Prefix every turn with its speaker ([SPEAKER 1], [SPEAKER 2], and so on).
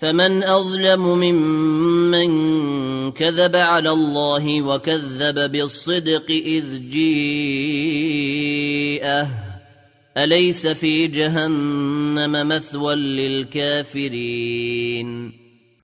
[SPEAKER 1] فمن أظلم ممن كذب على الله وكذب بالصدق إذ جيءه. أليس في جهنم مثوى للكافرين؟